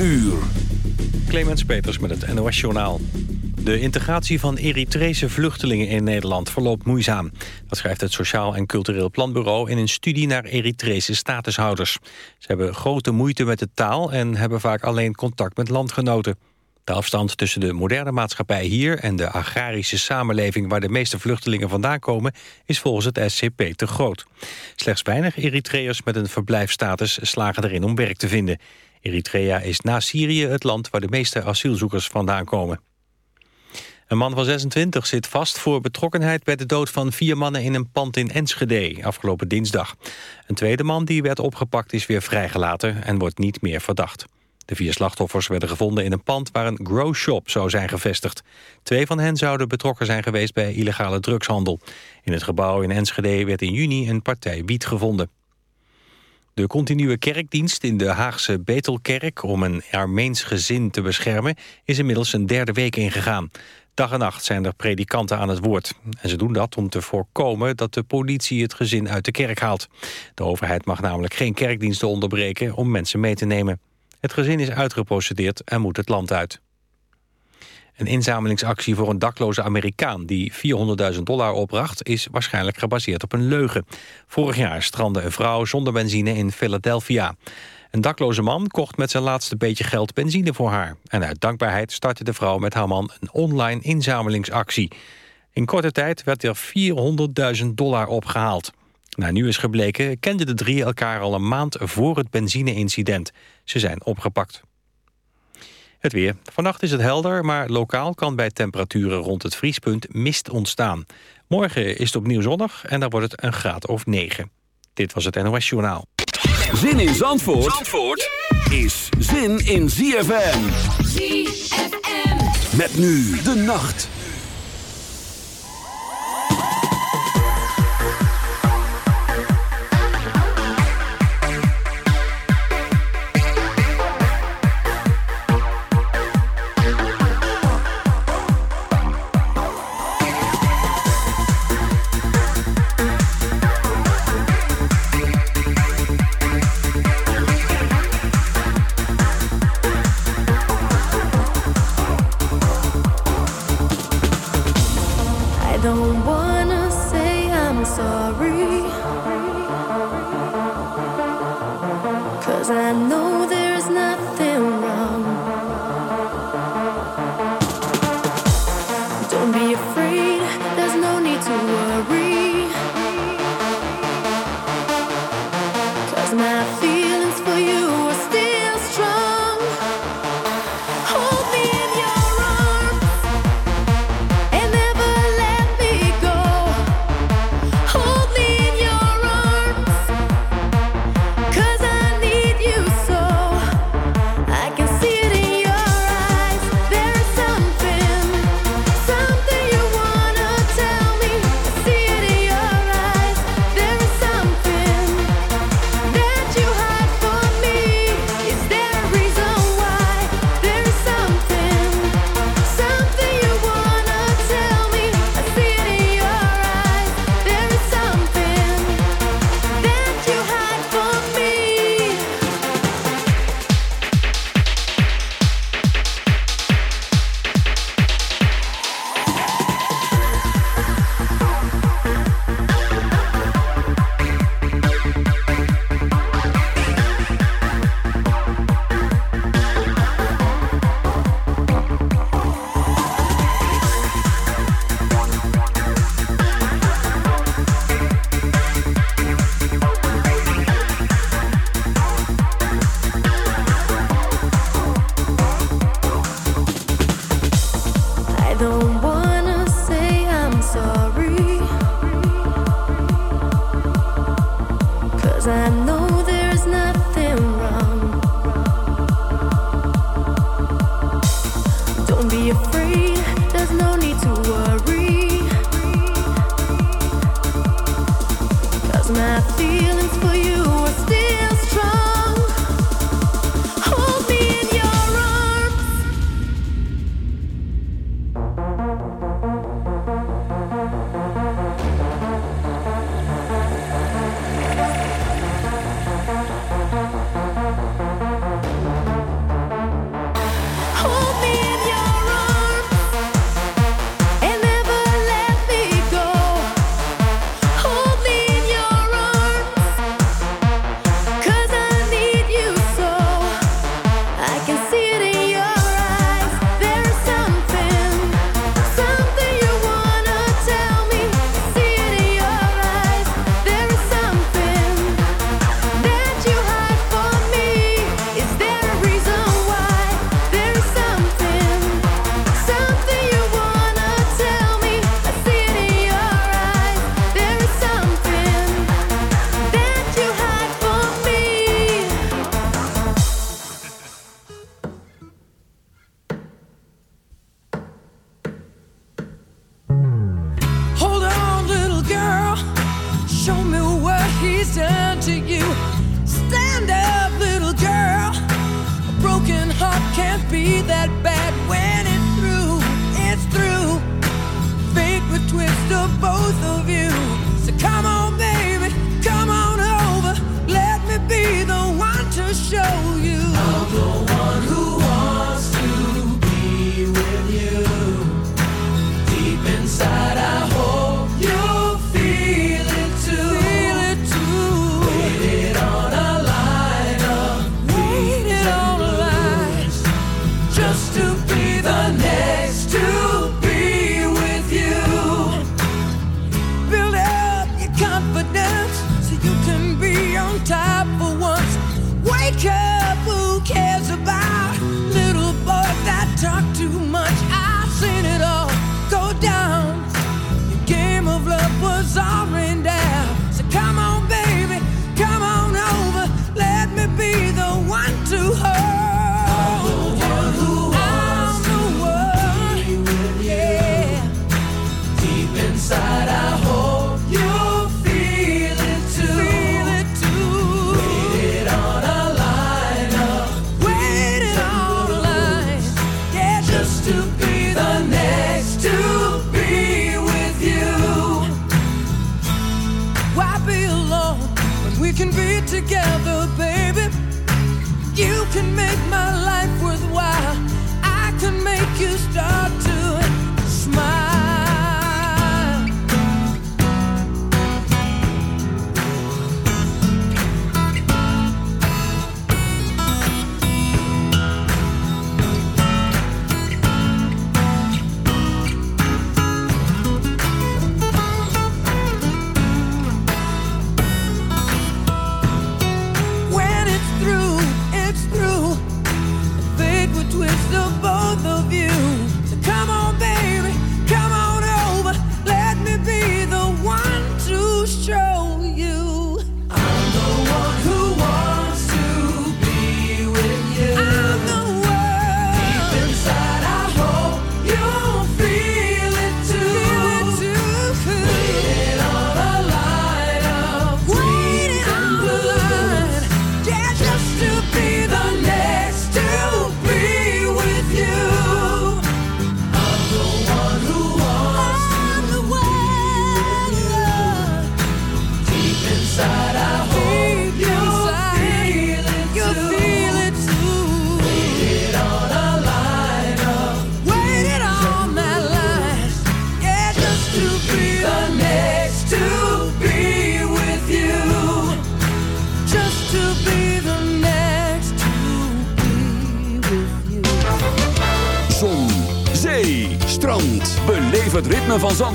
uur. Clemens Peters met het NOS Journaal. De integratie van Eritrese vluchtelingen in Nederland verloopt moeizaam. Dat schrijft het Sociaal en Cultureel Planbureau... in een studie naar Eritrese statushouders. Ze hebben grote moeite met de taal... en hebben vaak alleen contact met landgenoten. De afstand tussen de moderne maatschappij hier... en de agrarische samenleving waar de meeste vluchtelingen vandaan komen... is volgens het SCP te groot. Slechts weinig Eritreërs met een verblijfstatus slagen erin om werk te vinden. Eritrea is na Syrië het land waar de meeste asielzoekers vandaan komen. Een man van 26 zit vast voor betrokkenheid bij de dood van vier mannen in een pand in Enschede afgelopen dinsdag. Een tweede man die werd opgepakt is weer vrijgelaten en wordt niet meer verdacht. De vier slachtoffers werden gevonden in een pand waar een grow shop zou zijn gevestigd. Twee van hen zouden betrokken zijn geweest bij illegale drugshandel. In het gebouw in Enschede werd in juni een partij wiet gevonden. De continue kerkdienst in de Haagse Betelkerk om een Armeens gezin te beschermen is inmiddels een derde week ingegaan. Dag en nacht zijn er predikanten aan het woord. En ze doen dat om te voorkomen dat de politie het gezin uit de kerk haalt. De overheid mag namelijk geen kerkdiensten onderbreken om mensen mee te nemen. Het gezin is uitgeprocedeerd en moet het land uit. Een inzamelingsactie voor een dakloze Amerikaan die 400.000 dollar opbracht... is waarschijnlijk gebaseerd op een leugen. Vorig jaar strandde een vrouw zonder benzine in Philadelphia. Een dakloze man kocht met zijn laatste beetje geld benzine voor haar. En uit dankbaarheid startte de vrouw met haar man een online inzamelingsactie. In korte tijd werd er 400.000 dollar opgehaald. Nou, nu is gebleken kenden de drie elkaar al een maand voor het benzineincident. Ze zijn opgepakt. Het weer. Vannacht is het helder, maar lokaal kan bij temperaturen rond het vriespunt mist ontstaan. Morgen is het opnieuw zonnig en dan wordt het een graad of 9. Dit was het NOS Journaal. Zin in Zandvoort, Zandvoort is zin in ZFM. ZFM. Met nu de nacht.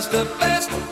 You'll be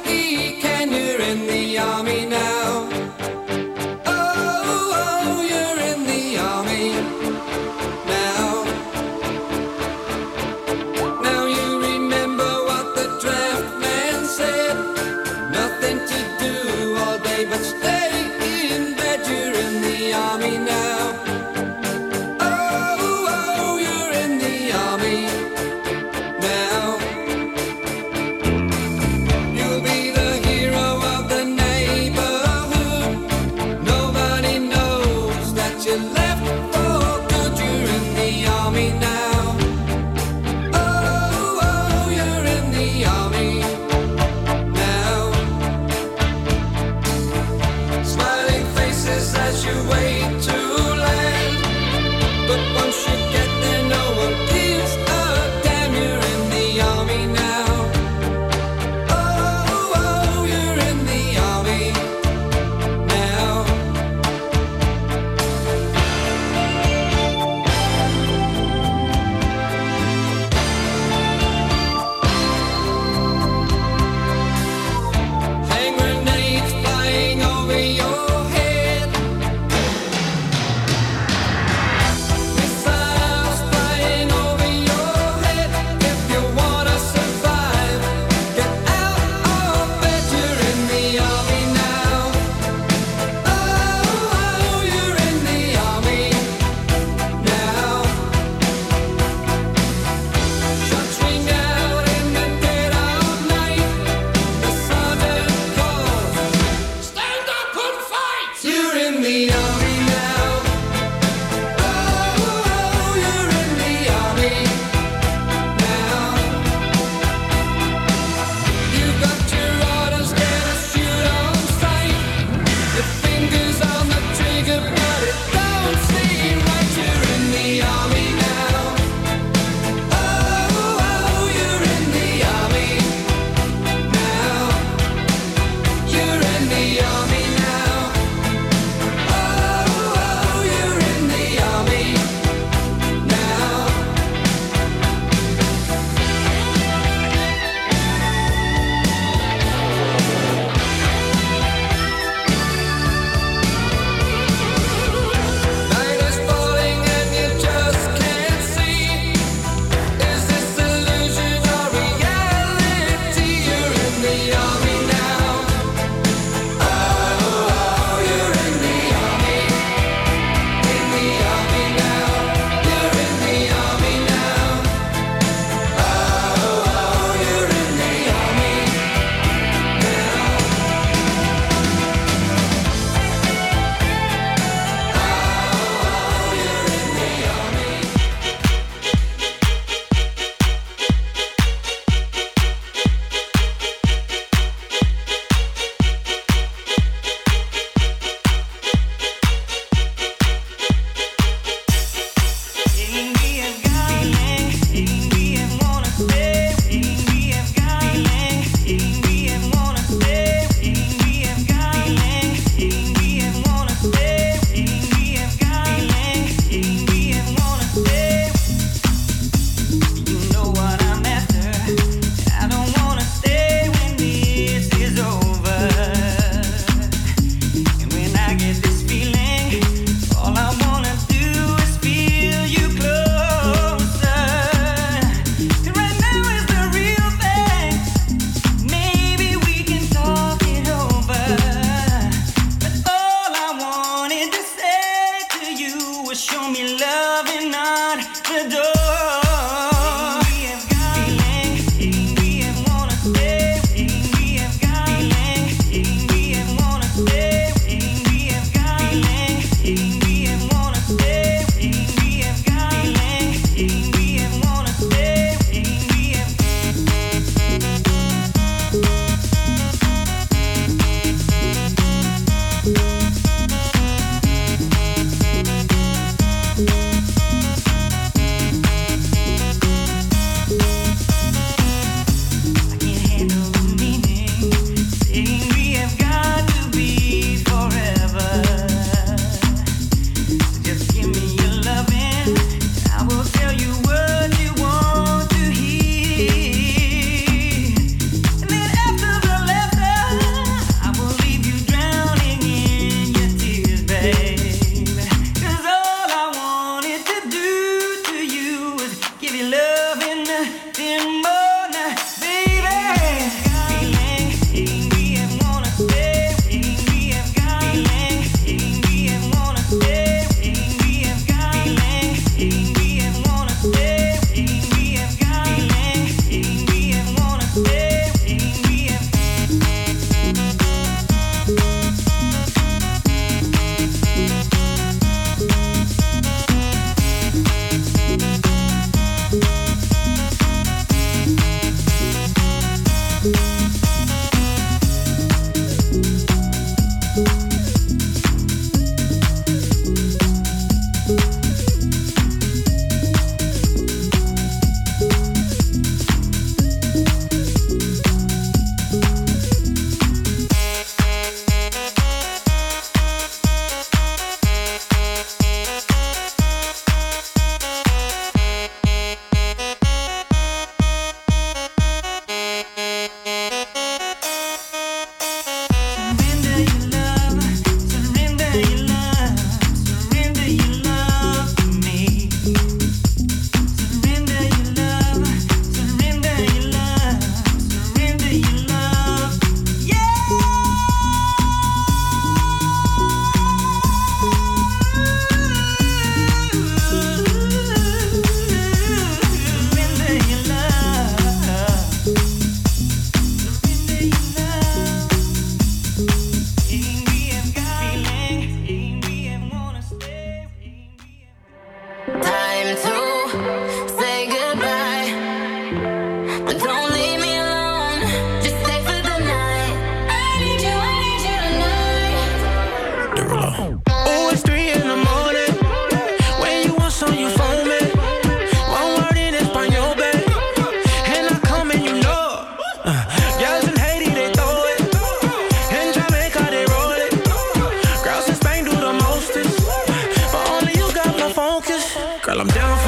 I'm down for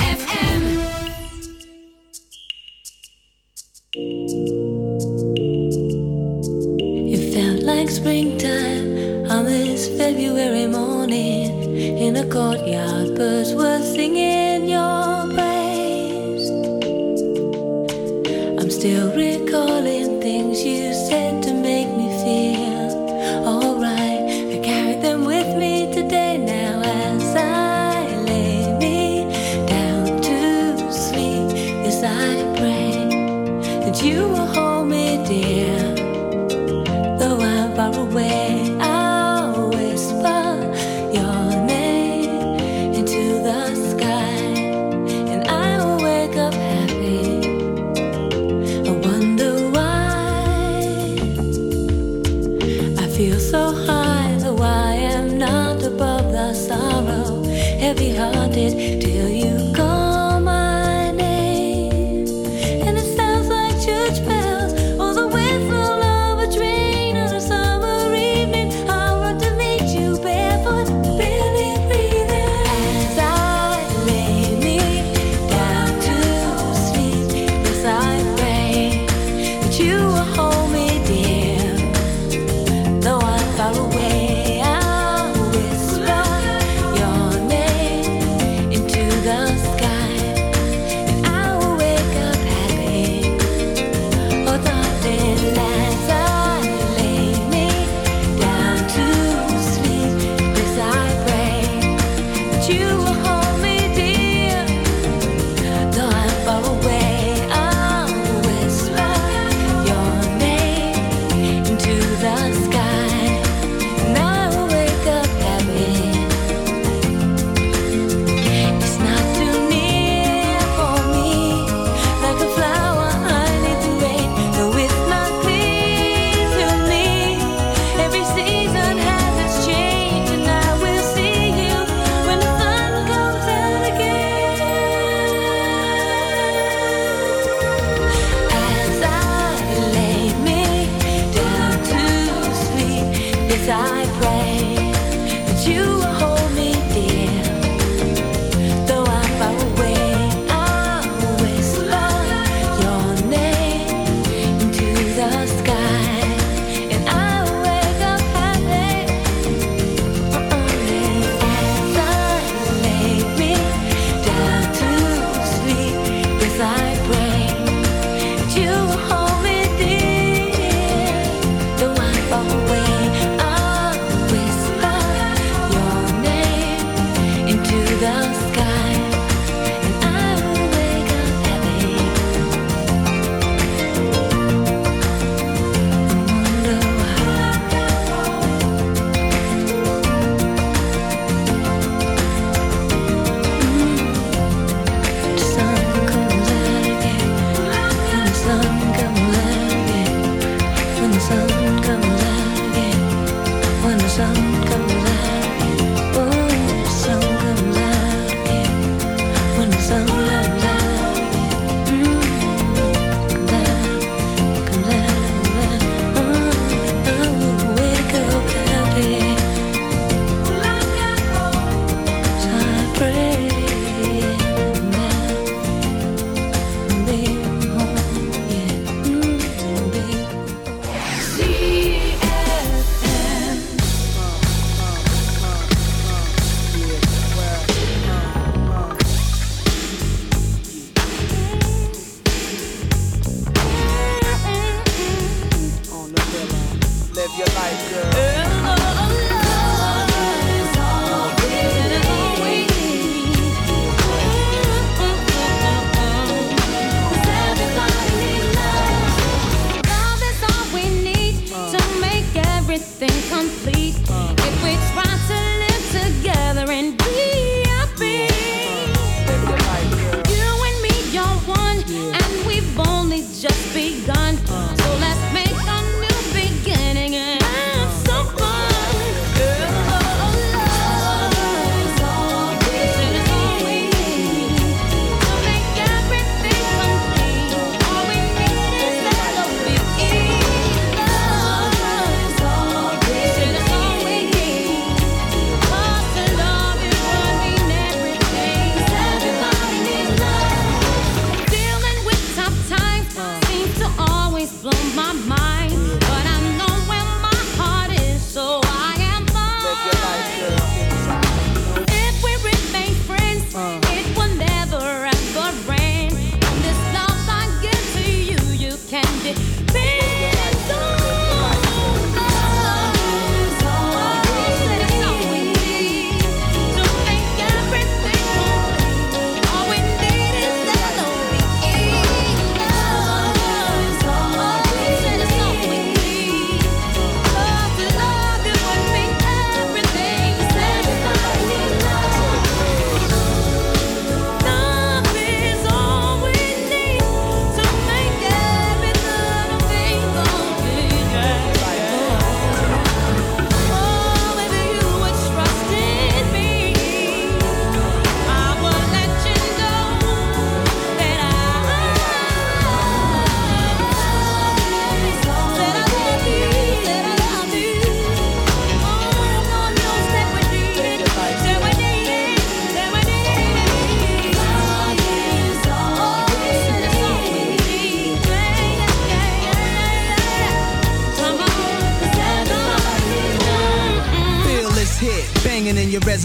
heavy hearted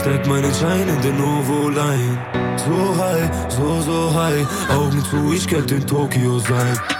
Steck meinen Schein in den Ovo-Line. So high, so, so high. Augen zu, ich könnte in Tokio sein.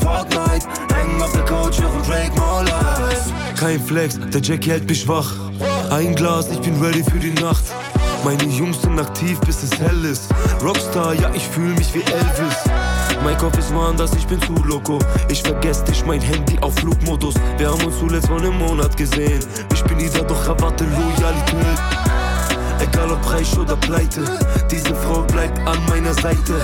Fortnite. Hängen auf der Couch, hören Drake More. Kein Flex, der Jackie hält mich wach. Ein Glas, ich bin ready für die Nacht. Meine Jungs sind aktiv, bis es hell ist. Rockstar, ja, ich fühl mich wie Elvis. Mein Kopf ist woanders, ich bin zu loco. Ich vergesse dich, mein Handy auf Flugmodus. Wir haben uns zuletzt vor einem Monat gesehen. Ich bin dieser, doch erwarte Loyalität. Egal ob reich oder pleite, diese Frau bleibt an meiner Seite.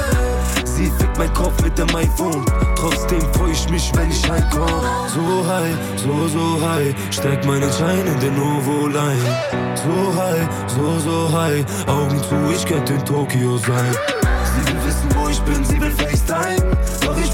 Sie fickt mein Kopf mit dem iPhone. Trotzdem freu ich mich, wenn ich heimkomm. So high, so, so high. Steig meinen Schein in den Novo Line. So high, so, so high. Augen zu, ich könnte in Tokio sein. Sie will wissen, wo ich bin, sie will FaceTime. Doch ich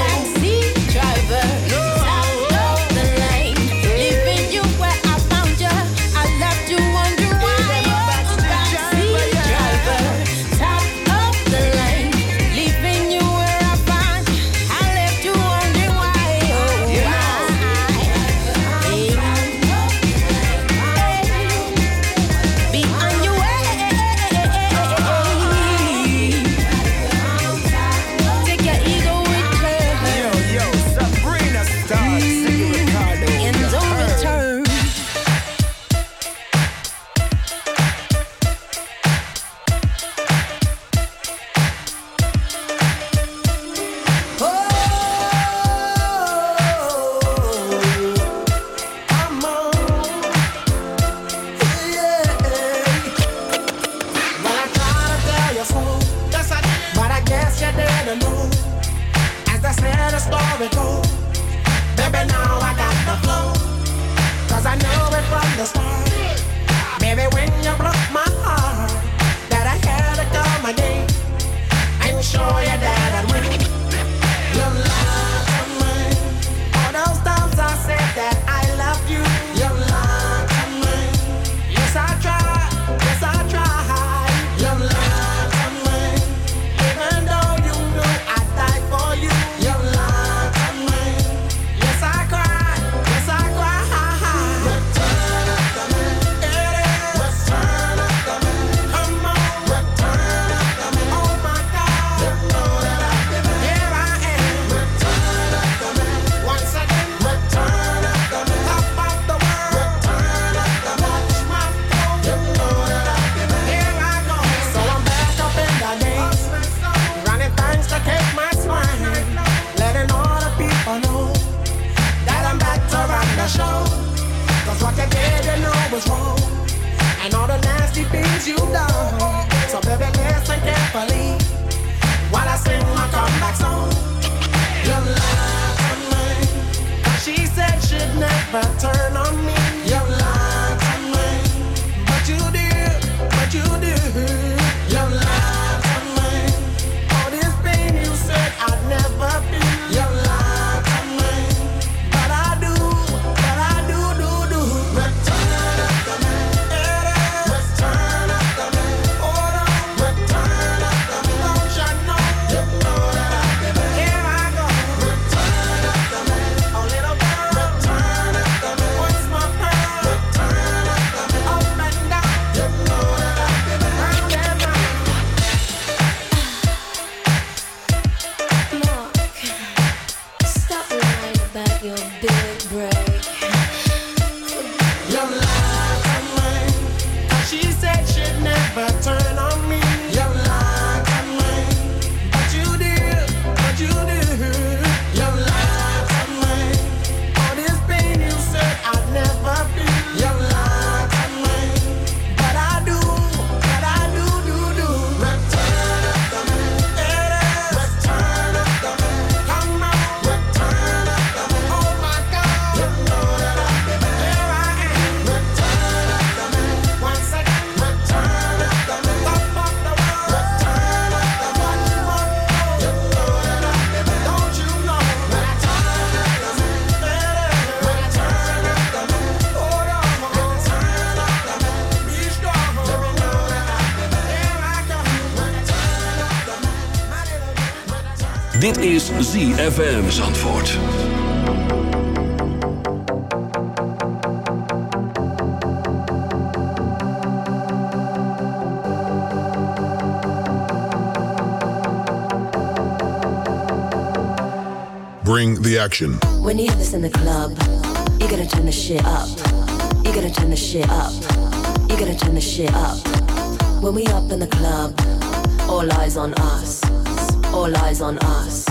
Is ZFM Zandvoort. Bring the action. When you have this in the club, you gotta turn the shit up. You gotta turn the shit up. You gotta turn the shit up. When we up in the club, all eyes on us. All eyes on us.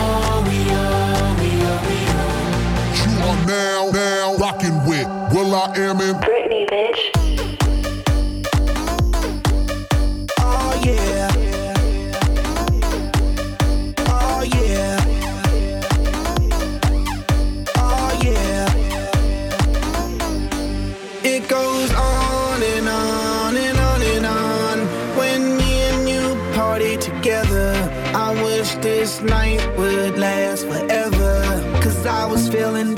are now, now rocking with will.i.am in Britney, bitch. Oh yeah. Oh yeah. Oh yeah. It goes on and on and on and on. When me and you party together, I wish this night would last forever. Cause I was feeling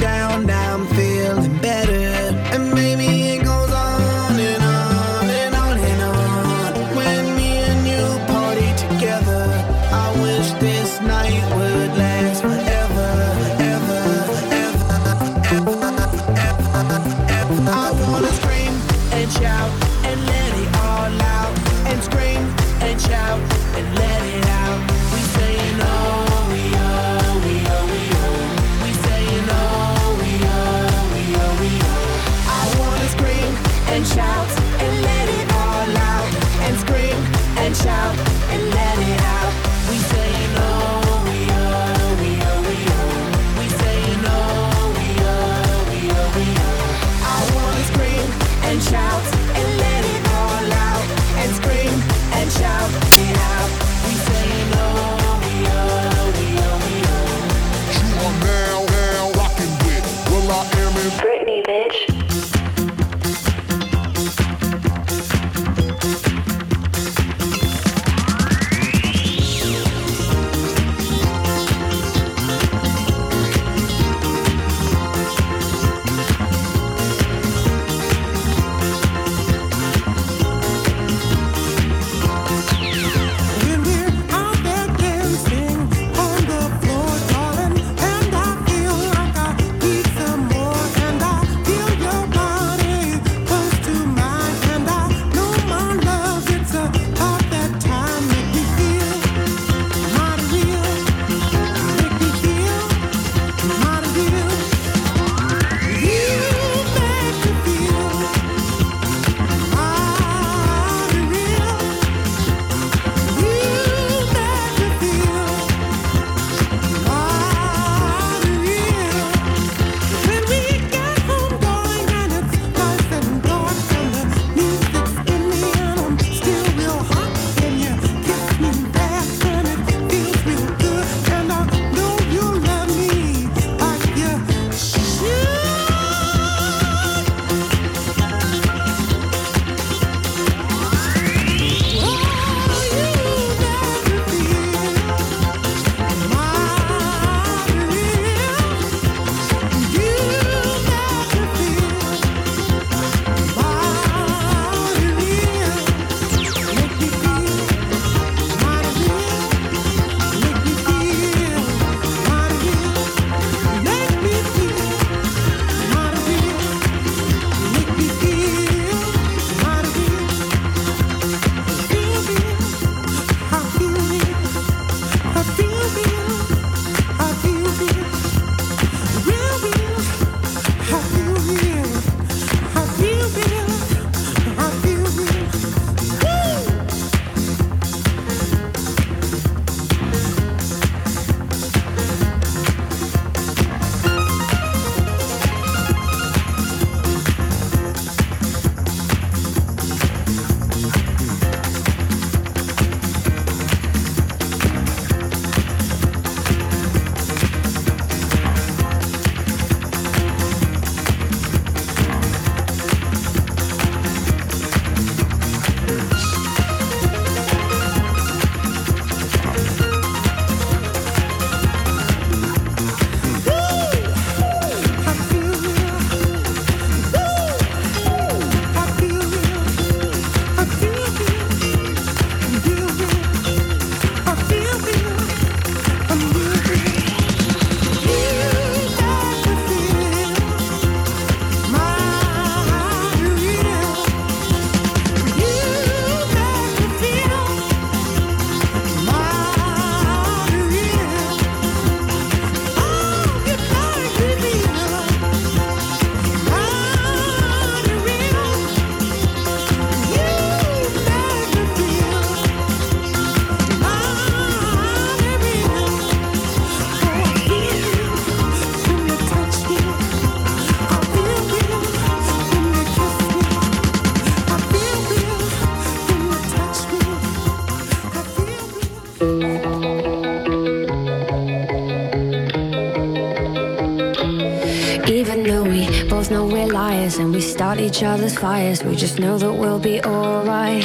each other's fires, we just know that we'll be alright.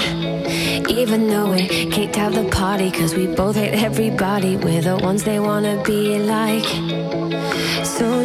Even though we kicked out the party, cause we both hate everybody, we're the ones they wanna be like. So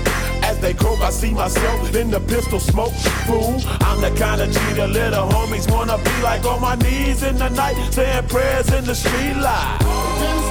They croak, I see myself in the pistol smoke. Fool, I'm the kind of G the little homies wanna be like on my knees in the night, saying prayers in the street light.